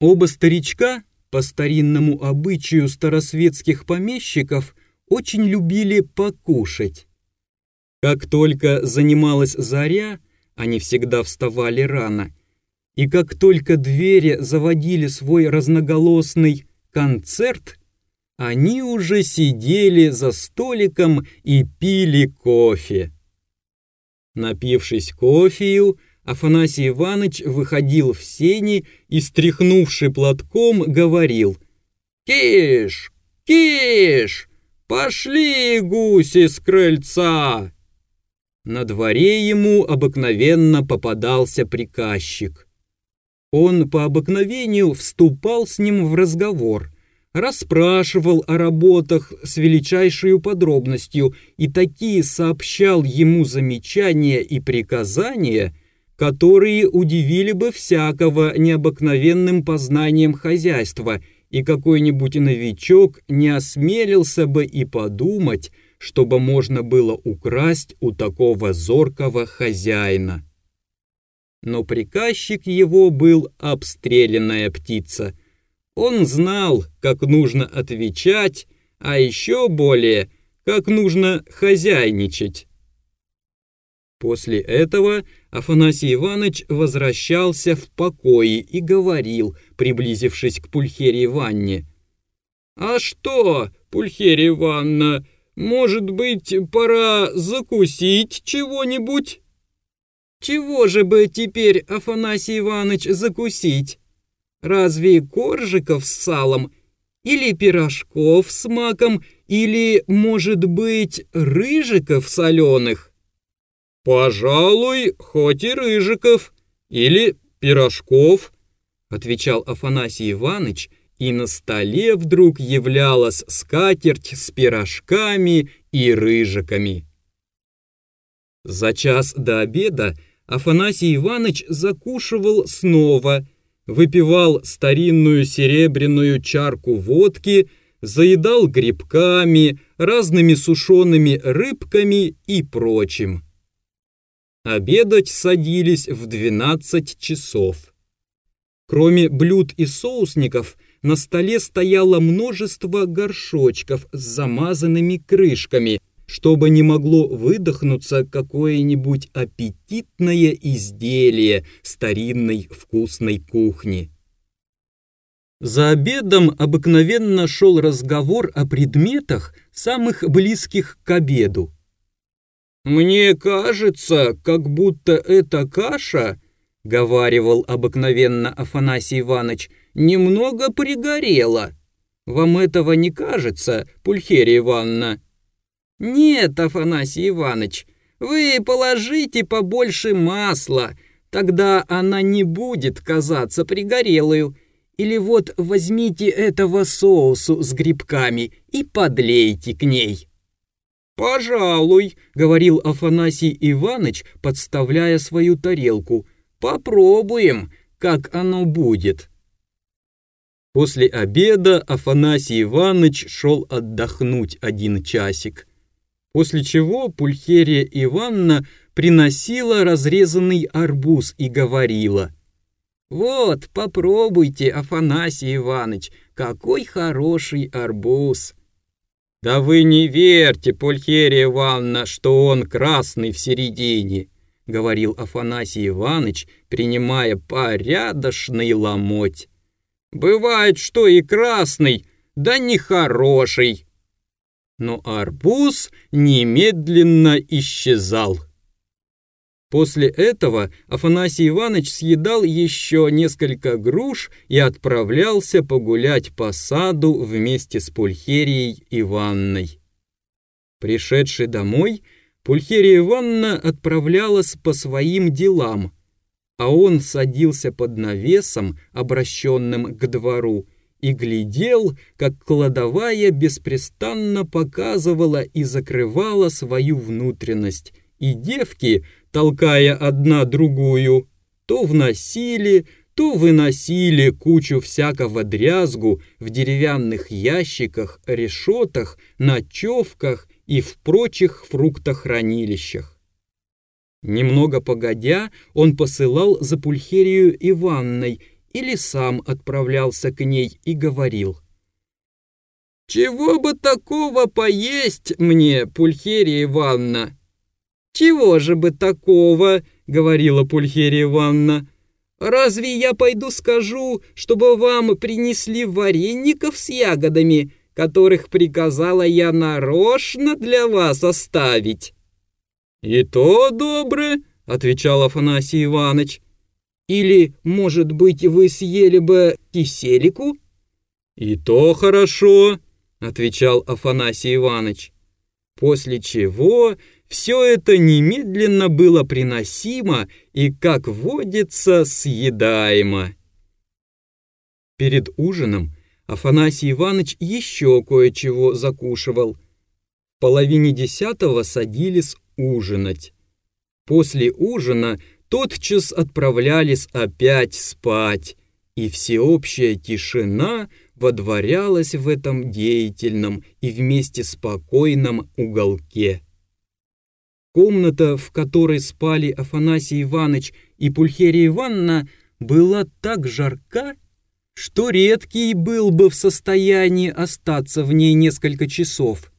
Оба старичка, по старинному обычаю старосветских помещиков, очень любили покушать. Как только занималась заря, они всегда вставали рано, и как только двери заводили свой разноголосный концерт, они уже сидели за столиком и пили кофе. Напившись кофею, Афанасий Иванович выходил в сени и, стряхнувши платком, говорил «Киш! Киш! Пошли, гуси, с крыльца!» На дворе ему обыкновенно попадался приказчик. Он по обыкновению вступал с ним в разговор – расспрашивал о работах с величайшей подробностью и такие сообщал ему замечания и приказания, которые удивили бы всякого необыкновенным познанием хозяйства, и какой-нибудь новичок не осмелился бы и подумать, чтобы можно было украсть у такого зоркого хозяина. Но приказчик его был обстрелянная птица — он знал, как нужно отвечать, а еще более, как нужно хозяйничать. После этого Афанасий Иванович возвращался в покое и говорил, приблизившись к Пульхерии Ванне. «А что, Пульхерия Ивановна, может быть, пора закусить чего-нибудь?» «Чего же бы теперь, Афанасий Иванович, закусить?» Разве коржиков с салом? Или пирожков с маком? Или, может быть, рыжиков соленых? Пожалуй, хоть и рыжиков. Или пирожков, отвечал Афанасий Иванович, и на столе вдруг являлась скатерть с пирожками и рыжиками. За час до обеда Афанасий Иванович закушивал снова – выпивал старинную серебряную чарку водки, заедал грибками, разными сушеными рыбками и прочим. Обедать садились в 12 часов. Кроме блюд и соусников, на столе стояло множество горшочков с замазанными крышками, чтобы не могло выдохнуться какое-нибудь аппетитное изделие старинной вкусной кухни. За обедом обыкновенно шел разговор о предметах, самых близких к обеду. «Мне кажется, как будто эта каша, — говаривал обыкновенно Афанасий Иванович, — немного пригорела. Вам этого не кажется, Пульхерия Ивановна?» «Нет, Афанасий Иванович, вы положите побольше масла, тогда она не будет казаться пригорелую. Или вот возьмите этого соусу с грибками и подлейте к ней». «Пожалуй», — говорил Афанасий Иванович, подставляя свою тарелку. «Попробуем, как оно будет». После обеда Афанасий Иванович шел отдохнуть один часик после чего Пульхерия Ивановна приносила разрезанный арбуз и говорила «Вот, попробуйте, Афанасий Иванович, какой хороший арбуз!» «Да вы не верьте, Пульхерия Ивановна, что он красный в середине», — говорил Афанасий Иванович, принимая порядочный ломоть. «Бывает, что и красный, да не хороший но арбуз немедленно исчезал. После этого Афанасий Иванович съедал еще несколько груш и отправлялся погулять по саду вместе с Пульхерией Ивановной. Пришедший домой, Пульхерия Ивановна отправлялась по своим делам, а он садился под навесом, обращенным к двору, и глядел, как кладовая беспрестанно показывала и закрывала свою внутренность, и девки, толкая одна другую, то вносили, то выносили кучу всякого дрязгу в деревянных ящиках, решетах, ночевках и в прочих фруктохранилищах. Немного погодя, он посылал за Пульхерию Иванной или сам отправлялся к ней и говорил. «Чего бы такого поесть мне, Пульхерия Ивановна?» «Чего же бы такого?» — говорила Пульхерия Ивановна. «Разве я пойду скажу, чтобы вам принесли вареников с ягодами, которых приказала я нарочно для вас оставить?» «И то доброе», — отвечал Афанасий Иванович. «Или, может быть, вы съели бы киселику?» «И то хорошо», — отвечал Афанасий Иванович. После чего все это немедленно было приносимо и, как водится, съедаемо. Перед ужином Афанасий Иванович еще кое-чего закушивал. В половине десятого садились ужинать. После ужина тотчас отправлялись опять спать, и всеобщая тишина водворялась в этом деятельном и вместе спокойном уголке. Комната, в которой спали Афанасий Иванович и Пульхерия Ивановна, была так жарка, что редкий был бы в состоянии остаться в ней несколько часов.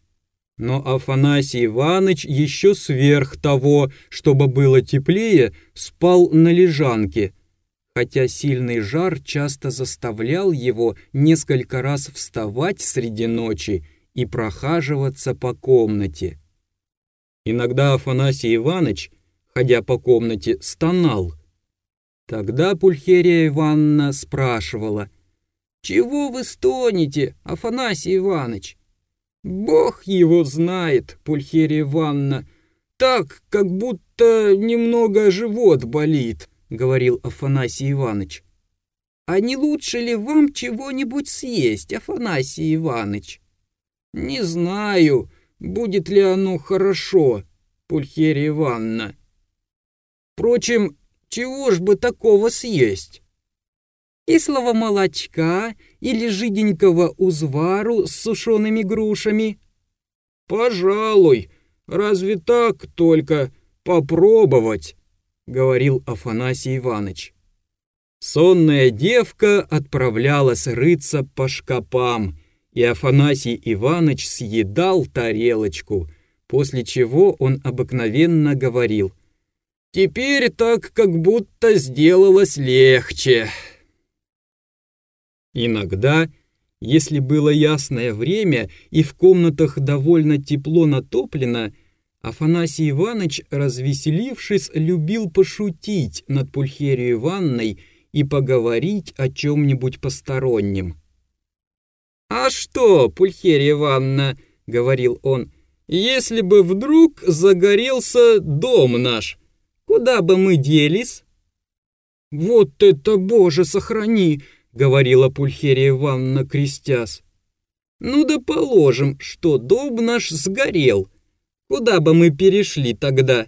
Но Афанасий Иванович еще сверх того, чтобы было теплее, спал на лежанке, хотя сильный жар часто заставлял его несколько раз вставать среди ночи и прохаживаться по комнате. Иногда Афанасий Иванович, ходя по комнате, стонал. Тогда Пульхерия Ивановна спрашивала, «Чего вы стонете, Афанасий Иванович?» «Бог его знает, Пульхерия Ивановна, так, как будто немного живот болит», — говорил Афанасий Иванович. «А не лучше ли вам чего-нибудь съесть, Афанасий Иванович?» «Не знаю, будет ли оно хорошо, Пульхерия Ивановна. Впрочем, чего ж бы такого съесть? Кислого молочка или жиденького узвару с сушеными грушами? Пожалуй, разве так только попробовать, говорил Афанасий Иванович. Сонная девка отправлялась рыться по шкапам, и Афанасий Иванович съедал тарелочку, после чего он обыкновенно говорил «Теперь так как будто сделалось легче». Иногда, если было ясное время и в комнатах довольно тепло натоплено, Афанасий Иванович, развеселившись, любил пошутить над Пульхерией Ивановной и поговорить о чем-нибудь постороннем. «А что, Пульхерия Ивановна, — говорил он, — если бы вдруг загорелся дом наш, куда бы мы делись?» «Вот это, Боже, сохрани!» — говорила Пульхерия Ивановна, крестясь. «Ну да положим, что дом наш сгорел. Куда бы мы перешли тогда?»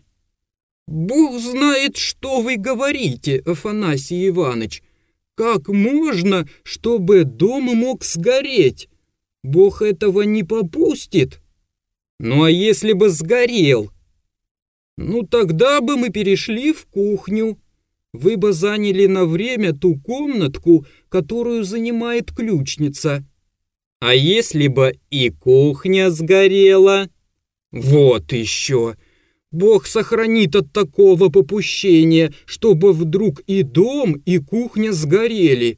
«Бог знает, что вы говорите, Афанасий Иванович!» Как можно, чтобы дом мог сгореть? Бог этого не попустит. Ну а если бы сгорел? Ну тогда бы мы перешли в кухню. Вы бы заняли на время ту комнатку, которую занимает ключница. А если бы и кухня сгорела? Вот еще. Бог сохранит от такого попущения, чтобы вдруг и дом, и кухня сгорели.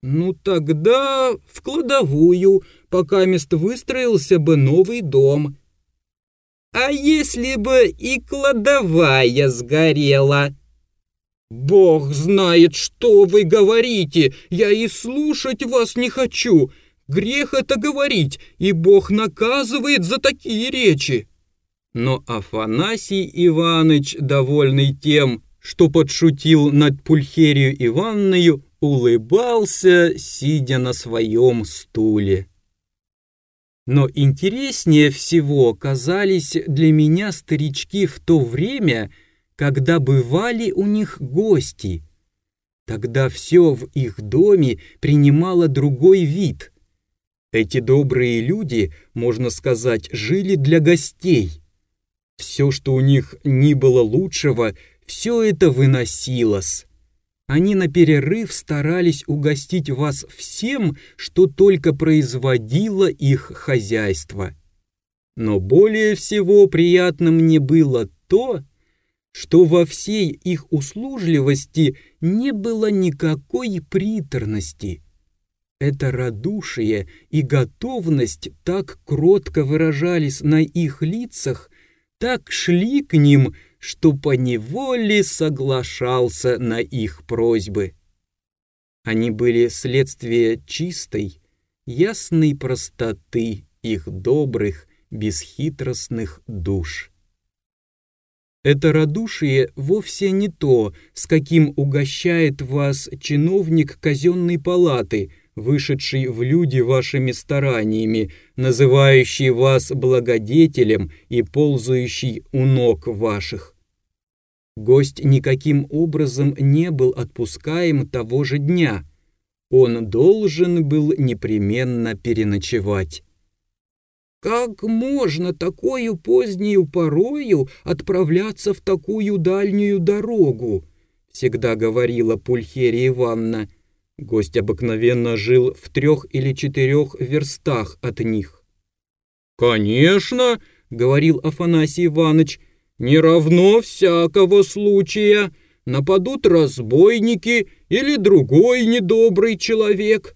Ну тогда в кладовую, пока мест выстроился бы новый дом. А если бы и кладовая сгорела? Бог знает, что вы говорите, я и слушать вас не хочу. Грех это говорить, и Бог наказывает за такие речи. Но Афанасий Иваныч, довольный тем, что подшутил над Пульхерию Ивановною, улыбался, сидя на своем стуле. Но интереснее всего казались для меня старички в то время, когда бывали у них гости. Тогда все в их доме принимало другой вид. Эти добрые люди, можно сказать, жили для гостей. Все, что у них ни было лучшего, все это выносилось. Они на перерыв старались угостить вас всем, что только производило их хозяйство. Но более всего приятно мне было то, что во всей их услужливости не было никакой приторности. Это радушие и готовность так кротко выражались на их лицах, так шли к ним, что поневоле соглашался на их просьбы. Они были следствие чистой, ясной простоты их добрых, бесхитростных душ. Это радушие вовсе не то, с каким угощает вас чиновник казенной палаты, вышедший в люди вашими стараниями, называющий вас благодетелем и ползающий у ног ваших. Гость никаким образом не был отпускаем того же дня. Он должен был непременно переночевать. Как можно такую позднюю порою отправляться в такую дальнюю дорогу? Всегда говорила Пульхерия Ивановна. Гость обыкновенно жил в трех или четырех верстах от них. «Конечно», — говорил Афанасий Иванович, — «не равно всякого случая. Нападут разбойники или другой недобрый человек.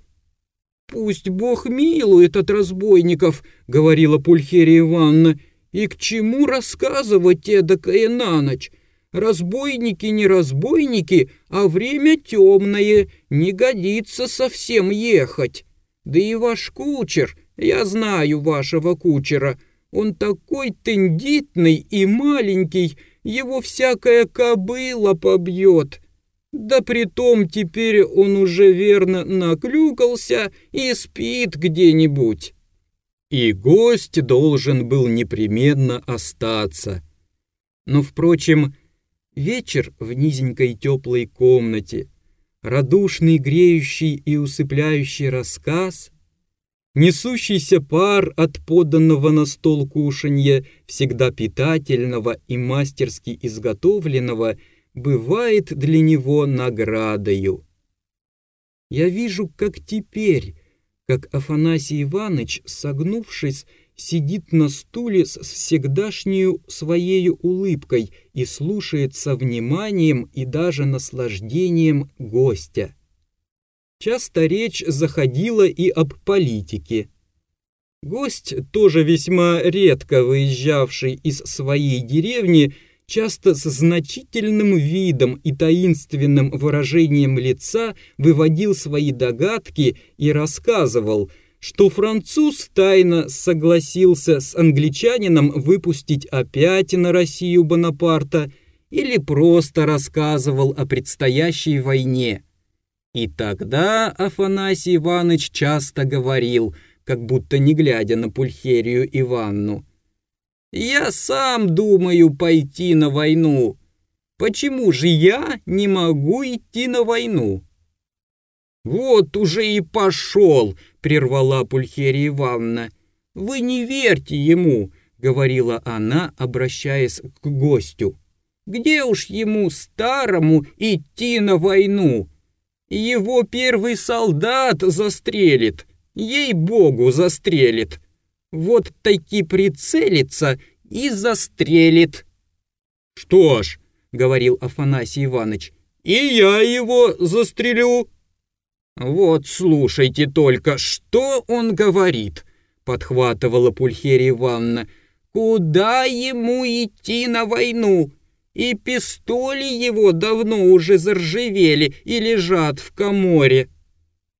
«Пусть Бог милует от разбойников», — говорила Пульхерия Ивановна, «и к чему рассказывать эдакое на ночь? Разбойники не разбойники, а время темное, не годится совсем ехать. Да и ваш кучер, я знаю вашего кучера, он такой тендитный и маленький, его всякая кобыла побьет. Да притом теперь он уже верно наклюкался и спит где-нибудь. И гость должен был непременно остаться. Но, впрочем, вечер в низенькой теплой комнате, радушный, греющий и усыпляющий рассказ, несущийся пар от поданного на стол кушанья, всегда питательного и мастерски изготовленного — бывает для него наградою. Я вижу, как теперь, как Афанасий Иванович, согнувшись, сидит на стуле с всегдашнюю своею улыбкой и слушает со вниманием и даже наслаждением гостя. Часто речь заходила и об политике. Гость, тоже весьма редко выезжавший из своей деревни, часто с значительным видом и таинственным выражением лица выводил свои догадки и рассказывал, что француз тайно согласился с англичанином выпустить опять на Россию Бонапарта или просто рассказывал о предстоящей войне. И тогда Афанасий Иванович часто говорил, как будто не глядя на Пульхерию Иванну, я сам думаю пойти на войну. Почему же я не могу идти на войну? Вот уже и пошел, прервала Пульхерия Ивановна. Вы не верьте ему, говорила она, обращаясь к гостю. Где уж ему старому идти на войну? Его первый солдат застрелит, ей-богу, застрелит вот таки прицелится и застрелит. Что ж, говорил Афанасий Иванович, и я его застрелю. Вот слушайте только, что он говорит, подхватывала Пульхерия Ивановна. Куда ему идти на войну? И пистоли его давно уже заржавели и лежат в коморе.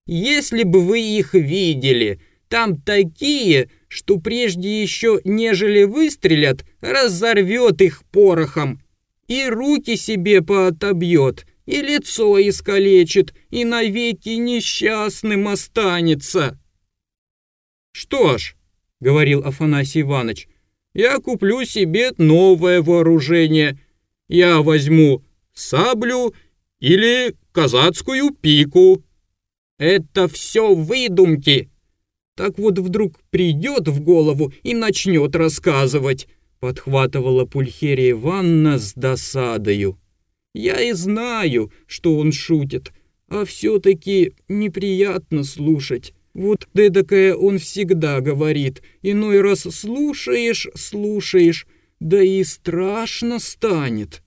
Если бы вы их видели, там такие, что прежде еще, нежели выстрелят, разорвет их порохом, и руки себе поотобьет, и лицо искалечит, и навеки несчастным останется. «Что ж», — говорил Афанасий Иванович, — «я куплю себе новое вооружение. Я возьму саблю или казацкую пику». «Это все выдумки», так вот вдруг придет в голову и начнет рассказывать, подхватывала Пульхерия Ивановна с досадою. Я и знаю, что он шутит, а все-таки неприятно слушать. Вот эдакое он всегда говорит, иной раз слушаешь, слушаешь, да и страшно станет.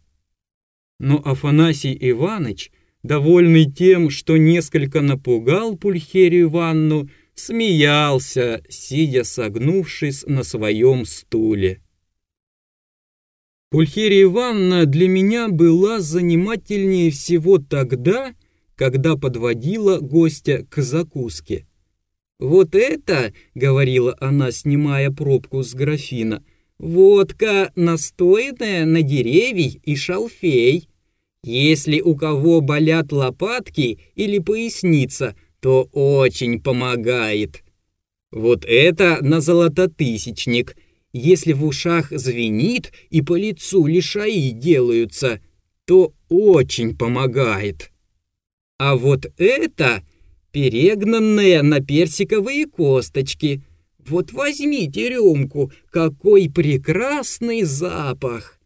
Но Афанасий Иваныч, довольный тем, что несколько напугал Пульхерию Ивановну, смеялся, сидя согнувшись на своем стуле. Пульхерия Ивановна для меня была занимательнее всего тогда, когда подводила гостя к закуске. «Вот это, — говорила она, снимая пробку с графина, — водка, настоянная на деревья и шалфей. Если у кого болят лопатки или поясница, то очень помогает. Вот это на золототысячник. Если в ушах звенит и по лицу лишаи делаются, то очень помогает. А вот это перегнанное на персиковые косточки. Вот возьмите рюмку, какой прекрасный запах!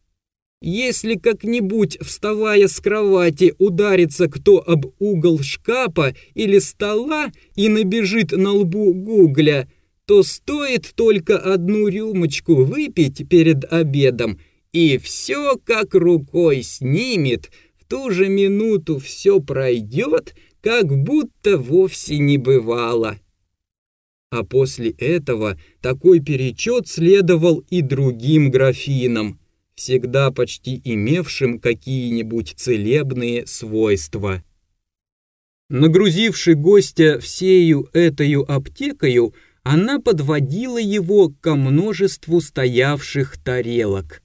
Если как-нибудь, вставая с кровати, ударится кто об угол шкафа или стола и набежит на лбу гугля, то стоит только одну рюмочку выпить перед обедом, и все как рукой снимет, в ту же минуту все пройдет, как будто вовсе не бывало. А после этого такой перечет следовал и другим графинам всегда почти имевшим какие-нибудь целебные свойства. Нагрузивши гостя всею этою аптекою, она подводила его ко множеству стоявших тарелок.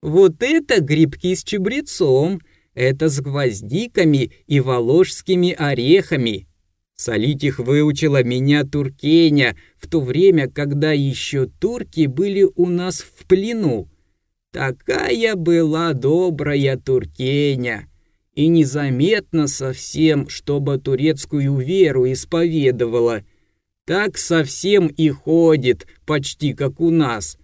«Вот это грибки с чебрецом, это с гвоздиками и воложскими орехами», Солить их выучила меня Туркеня, в то время, когда еще турки были у нас в плену. Такая была добрая Туркеня, и незаметно совсем, чтобы турецкую веру исповедовала. Так совсем и ходит, почти как у нас.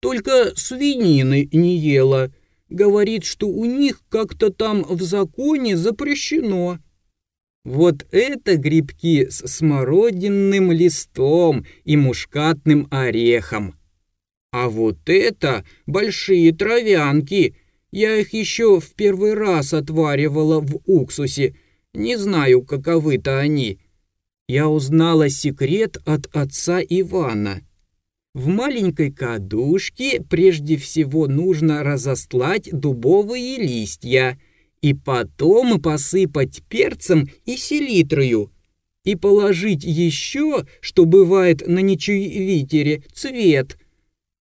Только свинины не ела. Говорит, что у них как-то там в законе запрещено. Вот это грибки с смородинным листом и мушкатным орехом. А вот это большие травянки. Я их еще в первый раз отваривала в уксусе. Не знаю, каковы-то они. Я узнала секрет от отца Ивана. В маленькой кадушке прежде всего нужно разостлать дубовые листья и потом посыпать перцем и селитрою и положить еще, что бывает на нечуевитере, цвет –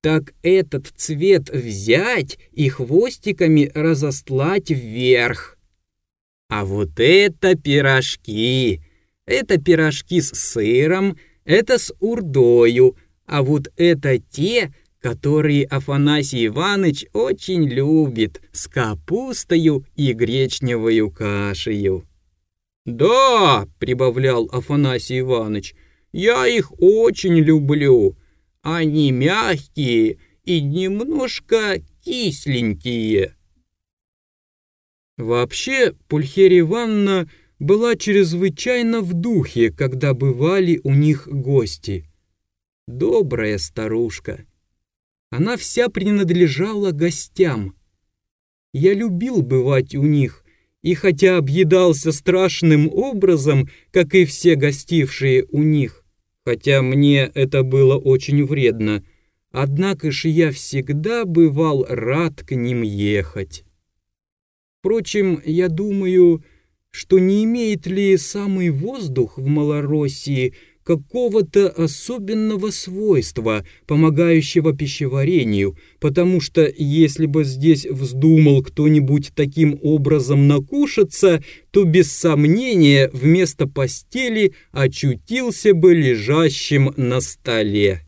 так этот цвет взять и хвостиками разостлать вверх. А вот это пирожки. Это пирожки с сыром, это с урдою, а вот это те, которые Афанасий Иванович очень любит, с капустою и гречневою кашею. «Да», — прибавлял Афанасий Иванович, — «я их очень люблю. Они мягкие и немножко кисленькие. Вообще, Пульхерия Ивановна была чрезвычайно в духе, когда бывали у них гости. Добрая старушка. Она вся принадлежала гостям. Я любил бывать у них, и хотя объедался страшным образом, как и все гостившие у них, хотя мне это было очень вредно, однако же я всегда бывал рад к ним ехать. Впрочем, я думаю, что не имеет ли самый воздух в Малороссии какого-то особенного свойства, помогающего пищеварению, потому что если бы здесь вздумал кто-нибудь таким образом накушаться, то без сомнения вместо постели очутился бы лежащим на столе.